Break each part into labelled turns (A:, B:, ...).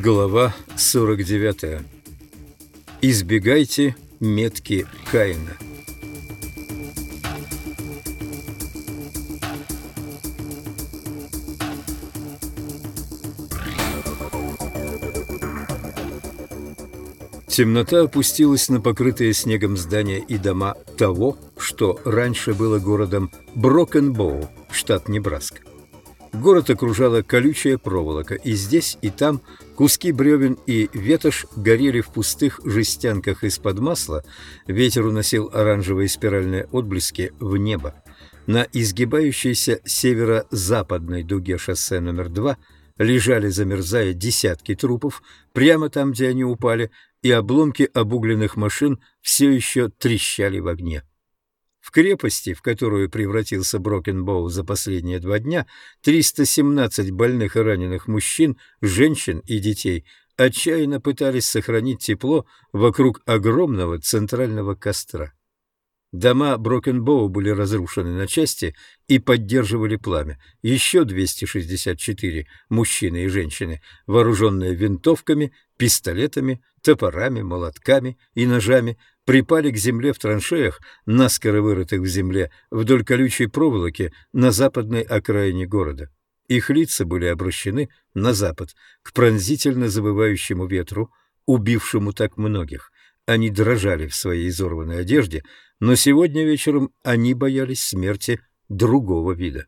A: Глава 49. Избегайте метки Каина. Темнота опустилась на покрытые снегом здания и дома того, что раньше было городом Брокенбоу, штат Небраска. Город окружала колючая проволока, и здесь, и там куски бревен и ветошь горели в пустых жестянках из-под масла, ветер уносил оранжевые спиральные отблески в небо. На изгибающейся северо-западной дуге шоссе номер два лежали, замерзая, десятки трупов, прямо там, где они упали, и обломки обугленных машин все еще трещали в огне. В крепости, в которую превратился Брокенбоу за последние два дня, 317 больных и раненых мужчин, женщин и детей отчаянно пытались сохранить тепло вокруг огромного центрального костра. Дома Брокенбоу были разрушены на части и поддерживали пламя. Еще 264 мужчины и женщины, вооруженные винтовками, пистолетами, топорами, молотками и ножами, припали к земле в траншеях, наскоро вырытых в земле, вдоль колючей проволоки на западной окраине города. Их лица были обращены на запад, к пронзительно завывающему ветру, убившему так многих. Они дрожали в своей изорванной одежде, но сегодня вечером они боялись смерти другого вида.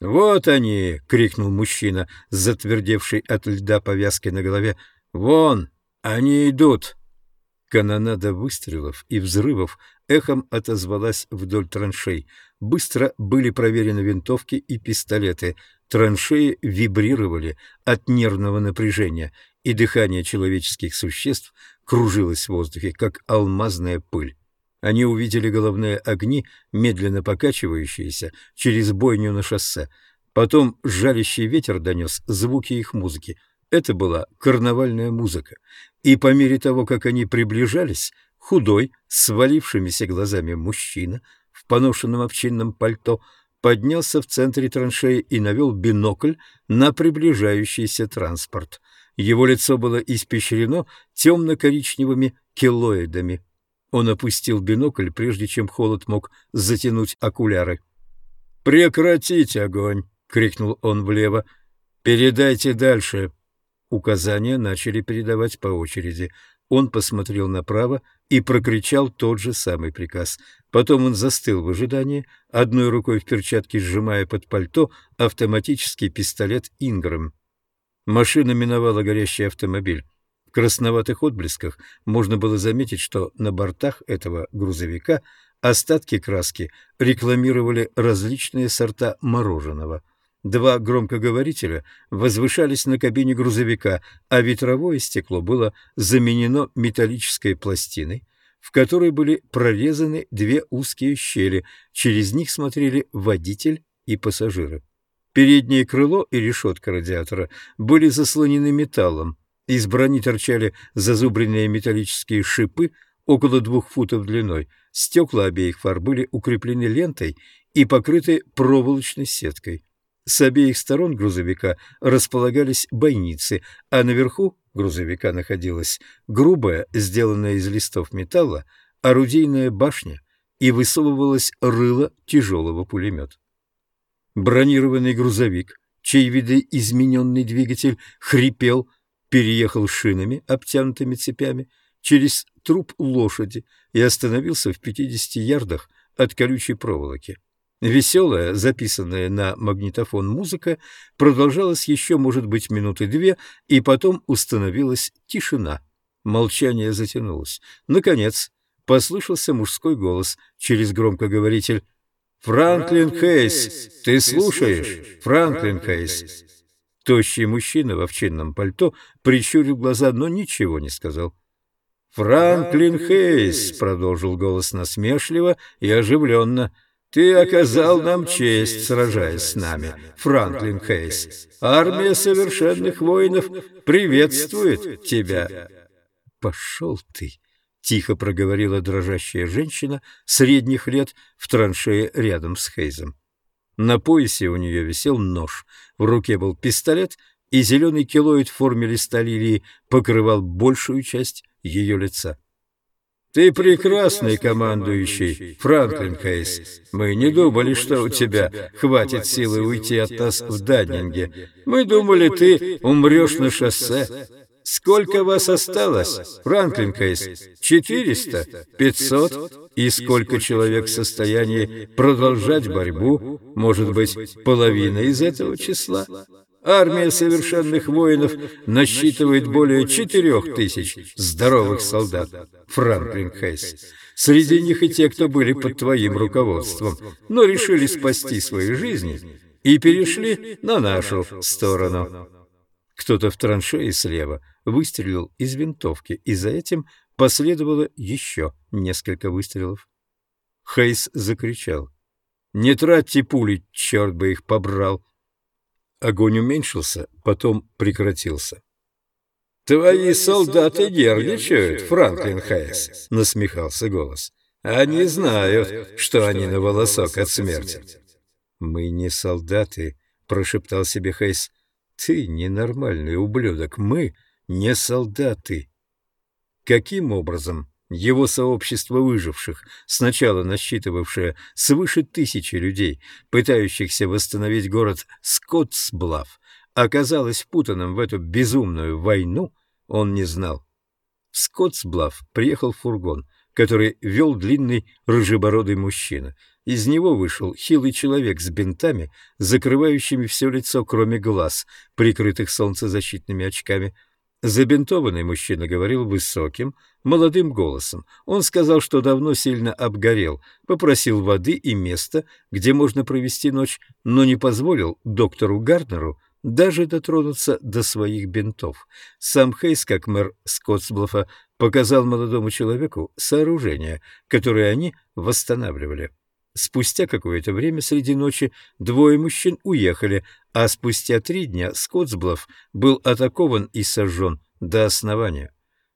A: «Вот они!» — крикнул мужчина, затвердевший от льда повязки на голове. «Вон! Они идут!» Канонада выстрелов и взрывов эхом отозвалась вдоль траншей. Быстро были проверены винтовки и пистолеты. Траншеи вибрировали от нервного напряжения, и дыхание человеческих существ кружилось в воздухе, как алмазная пыль. Они увидели головные огни, медленно покачивающиеся через бойню на шоссе. Потом жалящий ветер донес звуки их музыки. Это была карнавальная музыка и по мере того, как они приближались, худой, свалившимися глазами мужчина в поношенном овчинном пальто поднялся в центре траншеи и навел бинокль на приближающийся транспорт. Его лицо было испещрено темно-коричневыми килоидами. Он опустил бинокль, прежде чем холод мог затянуть окуляры. «Прекратить огонь!» — крикнул он влево. «Передайте дальше!» Указания начали передавать по очереди. Он посмотрел направо и прокричал тот же самый приказ. Потом он застыл в ожидании, одной рукой в перчатке сжимая под пальто автоматический пистолет «Ингрэм». Машина миновала горящий автомобиль. В красноватых отблесках можно было заметить, что на бортах этого грузовика остатки краски рекламировали различные сорта мороженого. Два громкоговорителя возвышались на кабине грузовика, а ветровое стекло было заменено металлической пластиной, в которой были прорезаны две узкие щели, через них смотрели водитель и пассажиры. Переднее крыло и решетка радиатора были заслонены металлом, из брони торчали зазубренные металлические шипы около двух футов длиной, стекла обеих фар были укреплены лентой и покрыты проволочной сеткой. С обеих сторон грузовика располагались бойницы, а наверху грузовика находилась грубая, сделанная из листов металла, орудийная башня и высовывалось рыло тяжелого пулемета. Бронированный грузовик, чей видоизмененный двигатель хрипел, переехал шинами, обтянутыми цепями, через труп лошади и остановился в 50 ярдах от колючей проволоки. Веселая, записанная на магнитофон музыка продолжалась еще, может быть, минуты две, и потом установилась тишина. Молчание затянулось. Наконец, послышался мужской голос через громкоговоритель. «Франклин Хейс! Ты слушаешь? Франклин Хейс!» Тощий мужчина в овчинном пальто прищурил глаза, но ничего не сказал. «Франклин Хейс!» — продолжил голос насмешливо и оживленно — ты оказал нам честь, сражаясь с нами, Франклин Хейс. Армия совершенных воинов приветствует тебя. Пошел ты, тихо проговорила дрожащая женщина средних лет в траншее рядом с Хейзом. На поясе у нее висел нож, в руке был пистолет, и зеленый килоид в форме листа лилии покрывал большую часть ее лица. «Ты прекрасный командующий, Франклин Хейс. Мы не думали, что у тебя хватит силы уйти от нас в Даннинге. Мы думали, ты умрешь на шоссе. Сколько вас осталось, Франклин Хейс? Четыреста? Пятьсот? И сколько человек в состоянии продолжать борьбу? Может быть, половина из этого числа?» Армия совершенных воинов насчитывает более четырех тысяч здоровых солдат, Франклин Хейс. Среди них и те, кто были под твоим руководством, но решили спасти свои жизни и перешли на нашу сторону. Кто-то в траншее слева выстрелил из винтовки, и за этим последовало еще несколько выстрелов. Хейс закричал. «Не тратьте пули, черт бы их побрал!» Огонь уменьшился, потом прекратился. «Твои солдаты нервничают, Франклин Хайс», — насмехался голос. «Они знают, что они на волосок от смерти». «Мы не солдаты», — прошептал себе Хейс. «Ты ненормальный ублюдок, мы не солдаты». Каким образом его сообщество выживших, сначала насчитывавшее свыше тысячи людей, пытающихся восстановить город Скоттсблав, оказалось впутанным в эту безумную войну, он не знал. В Скоттсблав приехал фургон, который вел длинный рыжебородый мужчина. Из него вышел хилый человек с бинтами, закрывающими все лицо, кроме глаз, прикрытых солнцезащитными очками — Забинтованный мужчина говорил высоким, молодым голосом. Он сказал, что давно сильно обгорел, попросил воды и места, где можно провести ночь, но не позволил доктору Гарднеру даже дотронуться до своих бинтов. Сам Хейс, как мэр Скоттсблофа, показал молодому человеку сооружение, которое они восстанавливали. Спустя какое-то время среди ночи двое мужчин уехали, а спустя три дня Скотсблов был атакован и сожжен до основания.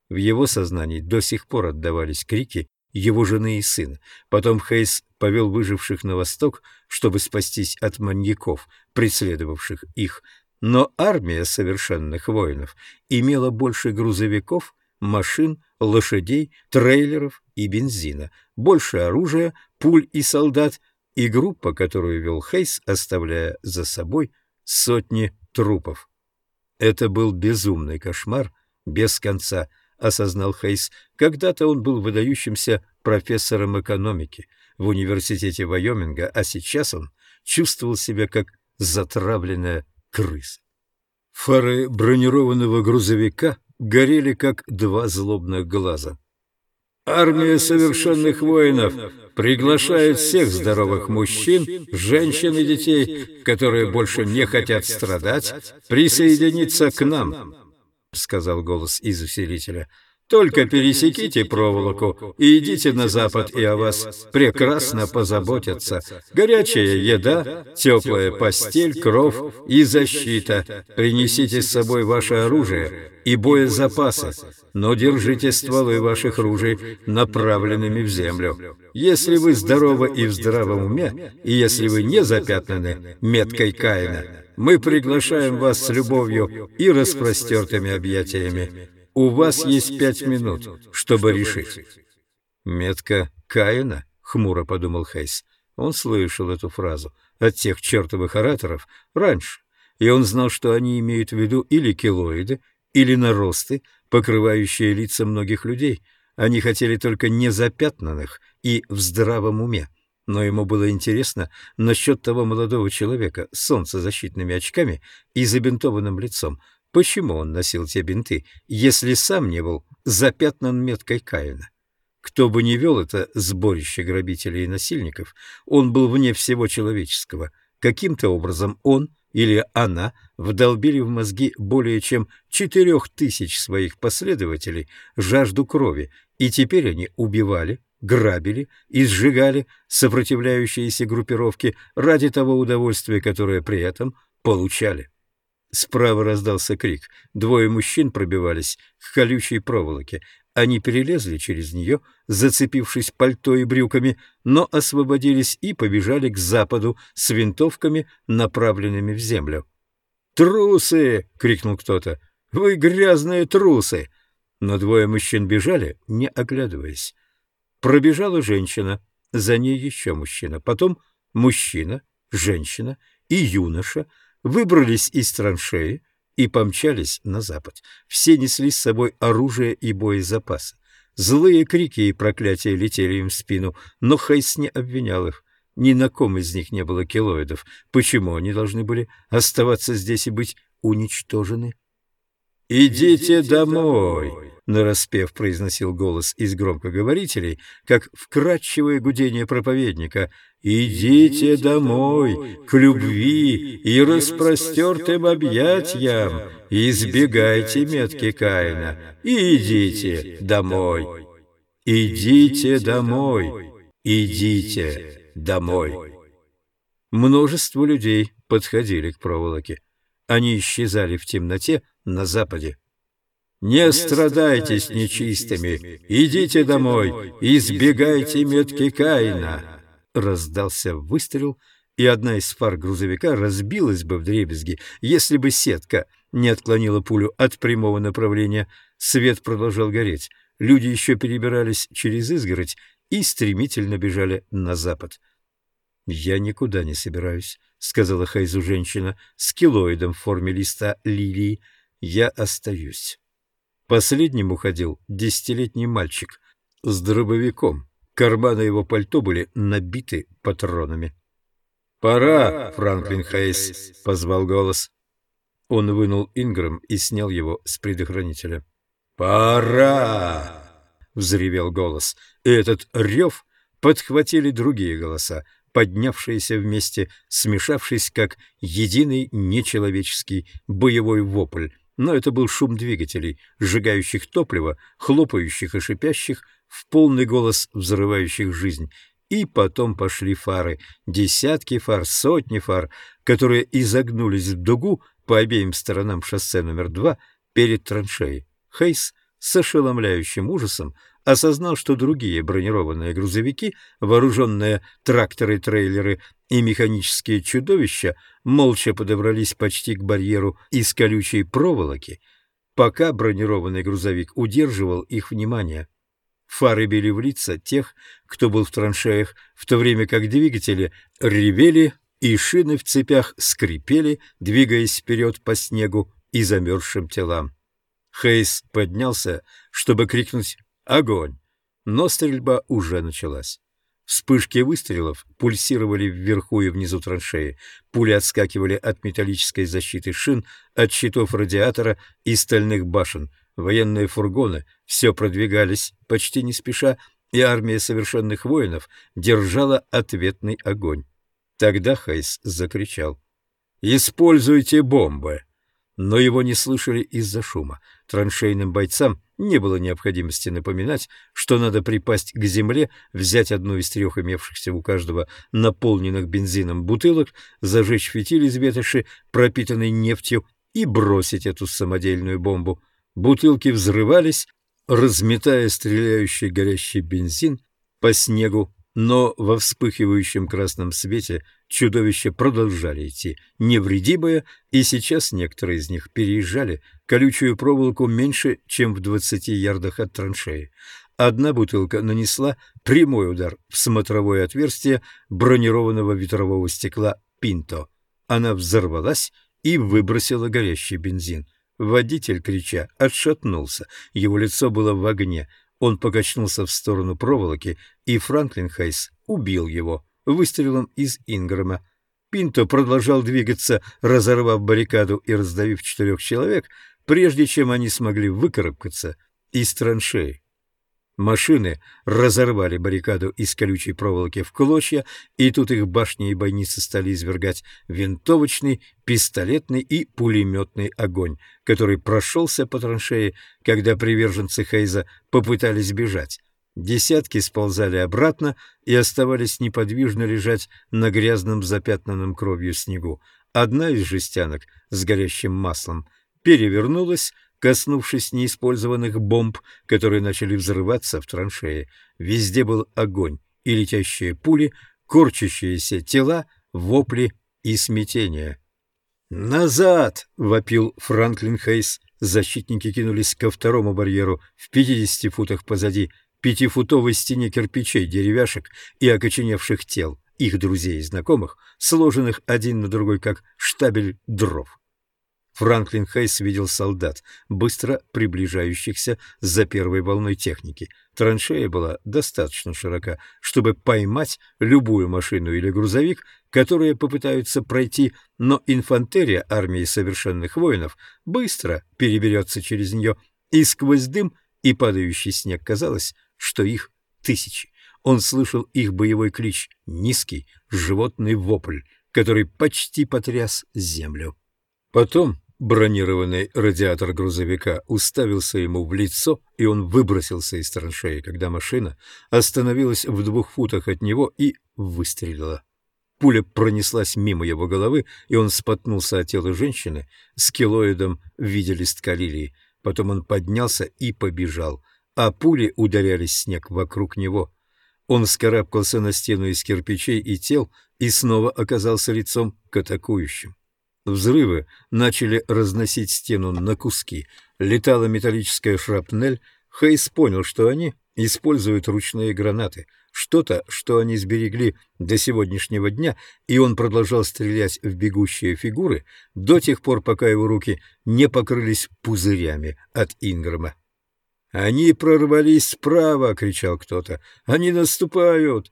A: В его сознании до сих пор отдавались крики его жены и сына. Потом Хейс повел выживших на восток, чтобы спастись от маньяков, преследовавших их. Но армия совершенных воинов имела больше грузовиков, машин, лошадей, трейлеров и бензина, больше оружия, пуль и солдат, и группа, которую вел Хейс, оставляя за собой сотни трупов. Это был безумный кошмар без конца, осознал Хейс. Когда-то он был выдающимся профессором экономики в университете Вайоминга, а сейчас он чувствовал себя как затравленная крыса. Фары бронированного грузовика горели как два злобных глаза. Армия совершенных воинов приглашает всех здоровых мужчин, женщин и детей, которые больше не хотят страдать, присоединиться к нам, — сказал голос из усилителя. Только пересеките проволоку и идите на запад, и о вас прекрасно позаботятся. Горячая еда, теплая постель, кров и защита. Принесите с собой ваше оружие и боезапасы, но держите стволы ваших ружей направленными в землю. Если вы здоровы и в здравом уме, и если вы не запятнаны меткой Каина, мы приглашаем вас с любовью и распростертыми объятиями. У вас есть пять минут, чтобы решить. Метка Каина, хмуро подумал Хейс. Он слышал эту фразу от тех чертовых ораторов раньше, и он знал, что они имеют в виду или килоиды, или наросты, покрывающие лица многих людей. Они хотели только незапятнанных и в здравом уме. Но ему было интересно насчет того молодого человека с солнцезащитными очками и забинтованным лицом, Почему он носил те бинты, если сам не был запятнан меткой Каина? Кто бы ни вел это сборище грабителей и насильников, он был вне всего человеческого. Каким-то образом он или она вдолбили в мозги более чем четырех тысяч своих последователей жажду крови, и теперь они убивали, грабили и сжигали сопротивляющиеся группировки ради того удовольствия, которое при этом получали. Справа раздался крик. Двое мужчин пробивались к колючей проволоке. Они перелезли через нее, зацепившись пальто и брюками, но освободились и побежали к западу с винтовками, направленными в землю. «Трусы!» — крикнул кто-то. «Вы грязные трусы!» Но двое мужчин бежали, не оглядываясь. Пробежала женщина, за ней еще мужчина, потом мужчина, женщина и юноша выбрались из траншеи и помчались на запад. Все несли с собой оружие и боезапасы. Злые крики и проклятия летели им в спину, но Хейс не обвинял их. Ни на ком из них не было килоидов. Почему они должны были оставаться здесь и быть уничтожены? «Идите домой!» — нараспев произносил голос из громкоговорителей, как вкрадчивое гудение проповедника. «Идите домой, к любви и распростертым объятиям, избегайте метки Каина, идите домой! Идите домой! Идите домой!» Множество людей подходили к проволоке. Они исчезали в темноте на западе. «Не страдайте с нечистыми! Идите домой! Избегайте метки Каина!» Раздался выстрел, и одна из фар грузовика разбилась бы в дребезги, если бы сетка не отклонила пулю от прямого направления. Свет продолжал гореть. Люди еще перебирались через изгородь и стремительно бежали на запад. «Я никуда не собираюсь», — сказала Хайзу женщина с килоидом в форме листа лилии. «Я остаюсь». Последним уходил десятилетний мальчик с дробовиком. Карманы его пальто были набиты патронами. «Пора, Франклин Хейс!» — позвал голос. Он вынул Инграм и снял его с предохранителя. «Пора!» — взревел голос. И этот рев подхватили другие голоса поднявшиеся вместе, смешавшись как единый нечеловеческий боевой вопль. Но это был шум двигателей, сжигающих топливо, хлопающих и шипящих, в полный голос взрывающих жизнь. И потом пошли фары, десятки фар, сотни фар, которые изогнулись в дугу по обеим сторонам шоссе номер два перед траншеей. Хейс с ошеломляющим ужасом осознал, что другие бронированные грузовики, вооруженные тракторы-трейлеры и механические чудовища, молча подобрались почти к барьеру из колючей проволоки, пока бронированный грузовик удерживал их внимание. Фары били в лица тех, кто был в траншеях, в то время как двигатели ревели и шины в цепях скрипели, двигаясь вперед по снегу и замерзшим телам. Хейс поднялся, чтобы крикнуть Огонь! Но стрельба уже началась. Вспышки выстрелов пульсировали вверху и внизу траншеи. Пули отскакивали от металлической защиты шин, от щитов радиатора и стальных башен. Военные фургоны все продвигались, почти не спеша, и армия совершенных воинов держала ответный огонь. Тогда Хайс закричал. «Используйте бомбы!» Но его не слышали из-за шума. Траншейным бойцам не было необходимости напоминать, что надо припасть к земле, взять одну из трех имевшихся у каждого наполненных бензином бутылок, зажечь фитиль из ветоши, пропитанный нефтью, и бросить эту самодельную бомбу. Бутылки взрывались, разметая стреляющий горящий бензин по снегу но во вспыхивающем красном свете чудовища продолжали идти, невредимые, и сейчас некоторые из них переезжали колючую проволоку меньше, чем в двадцати ярдах от траншеи. Одна бутылка нанесла прямой удар в смотровое отверстие бронированного ветрового стекла «Пинто». Она взорвалась и выбросила горящий бензин. Водитель, крича, отшатнулся. Его лицо было в огне — он покачнулся в сторону проволоки, и Франклин Хейс убил его выстрелом из Инграма. Пинто продолжал двигаться, разорвав баррикаду и раздавив четырех человек, прежде чем они смогли выкарабкаться из траншеи. Машины разорвали баррикаду из колючей проволоки в клочья, и тут их башни и бойницы стали извергать винтовочный, пистолетный и пулеметный огонь, который прошелся по траншее, когда приверженцы Хейза попытались бежать. Десятки сползали обратно и оставались неподвижно лежать на грязном запятнанном кровью снегу. Одна из жестянок с горящим маслом перевернулась, коснувшись неиспользованных бомб, которые начали взрываться в траншее. Везде был огонь и летящие пули, корчащиеся тела, вопли и смятение. «Назад!» — вопил Франклин Хейс. Защитники кинулись ко второму барьеру в пятидесяти футах позади, пятифутовой стене кирпичей, деревяшек и окоченевших тел, их друзей и знакомых, сложенных один на другой, как штабель дров. Франклин Хейс видел солдат, быстро приближающихся за первой волной техники. Траншея была достаточно широка, чтобы поймать любую машину или грузовик, которые попытаются пройти, но инфантерия армии совершенных воинов быстро переберется через нее, и сквозь дым и падающий снег казалось, что их тысячи. Он слышал их боевой клич, низкий животный вопль, который почти потряс землю. Потом Бронированный радиатор грузовика уставился ему в лицо, и он выбросился из траншеи, когда машина остановилась в двух футах от него и выстрелила. Пуля пронеслась мимо его головы, и он споткнулся от тела женщины с килоидом в виде листка лилии. Потом он поднялся и побежал, а пули ударялись снег вокруг него. Он вскарабкался на стену из кирпичей и тел и снова оказался лицом к атакующим. Взрывы начали разносить стену на куски. Летала металлическая шрапнель. Хейс понял, что они используют ручные гранаты. Что-то, что они сберегли до сегодняшнего дня, и он продолжал стрелять в бегущие фигуры до тех пор, пока его руки не покрылись пузырями от Инграма. «Они прорвались справа!» — кричал кто-то. «Они наступают!»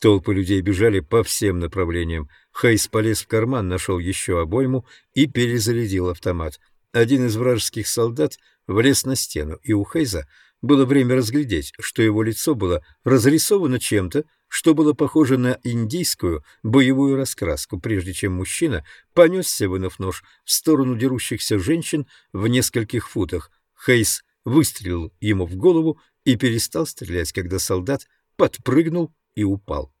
A: Толпы людей бежали по всем направлениям. Хейс полез в карман, нашел еще обойму и перезарядил автомат. Один из вражеских солдат влез на стену, и у Хейза было время разглядеть, что его лицо было разрисовано чем-то, что было похоже на индийскую боевую раскраску, прежде чем мужчина понесся, вынув нож, в сторону дерущихся женщин в нескольких футах. Хейс выстрелил ему в голову и перестал стрелять, когда солдат подпрыгнул и упал.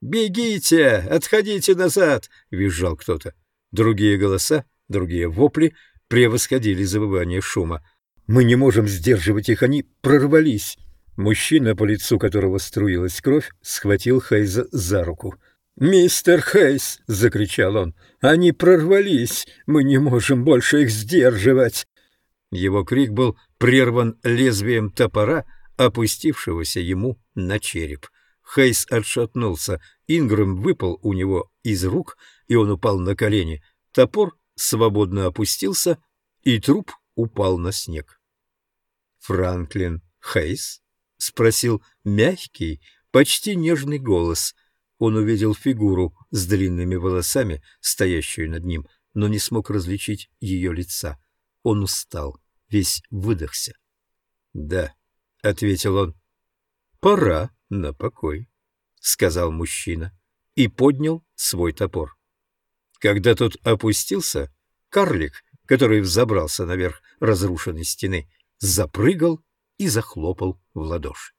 A: «Бегите! Отходите назад!» — визжал кто-то. Другие голоса, другие вопли превосходили завывание шума. «Мы не можем сдерживать их, они прорвались!» Мужчина, по лицу которого струилась кровь, схватил Хейза за руку. «Мистер Хейс!» — закричал он. «Они прорвались! Мы не можем больше их сдерживать!» Его крик был прерван лезвием топора, опустившегося ему на череп. Хейс отшатнулся. Ингрэм выпал у него из рук, и он упал на колени. Топор свободно опустился, и труп упал на снег. «Франклин Хейс?» — спросил мягкий, почти нежный голос. Он увидел фигуру с длинными волосами, стоящую над ним, но не смог различить ее лица. Он устал, весь выдохся. «Да», — ответил он, — «пора» на покой, — сказал мужчина и поднял свой топор. Когда тот опустился, карлик, который взобрался наверх разрушенной стены, запрыгал и захлопал в ладоши.